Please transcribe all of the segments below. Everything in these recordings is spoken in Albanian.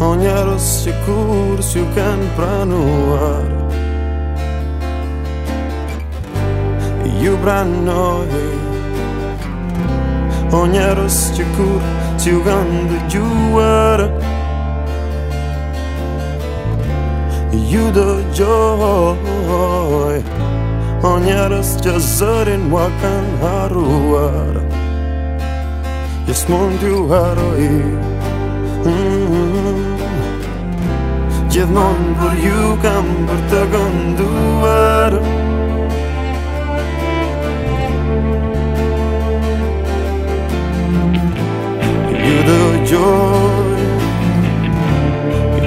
O njerës që kur s'ju kanë pranuar Ju pranoj O njerës që kur s'ju kanë dëgjuar Ju dëgjoj O njerës që zërin mua kanë haruar Jes mund ju haroj gjithmon Por ju kam për të gënduar Ju dhe gjoj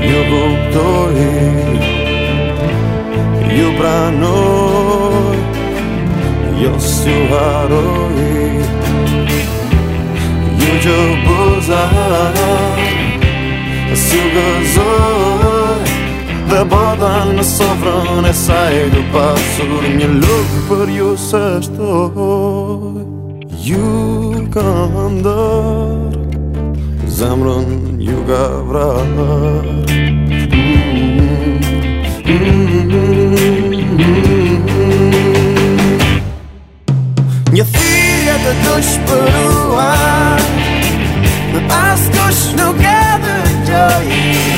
Ju kuptoj Ju pranoj Ju s'ju haroj Ju gjë buzar Sugar zone bada në sofrën e saj Du pasur një lukë për ju së shtoj Ju ka ndër Zemrën ju ka vrar Një thyrë të dush për uat Në pas kush nuk edhe gjoj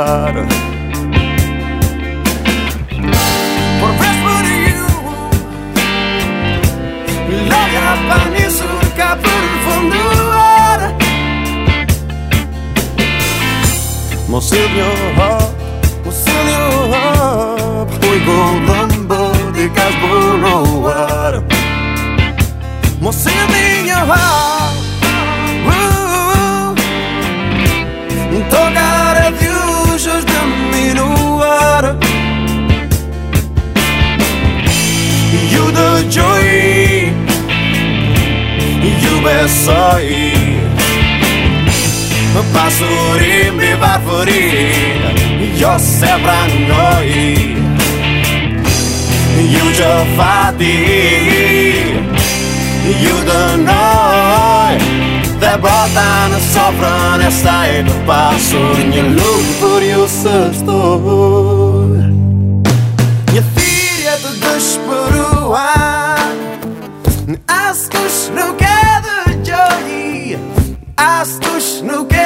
lugar. Por you, logra para mim surca por fundo ar. Monseigneur, começa é aí Pasuri mi varfuri Jo se vrangoi Ju jo fati eu dënoj noi, brata në sofrën e saj Të pasur një lukë për ju së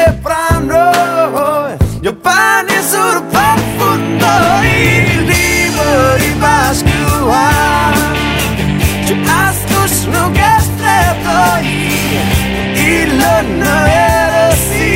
Soprano Giovanni sul profutto il libro di Pasqua C'è ascus lunga stretto era sì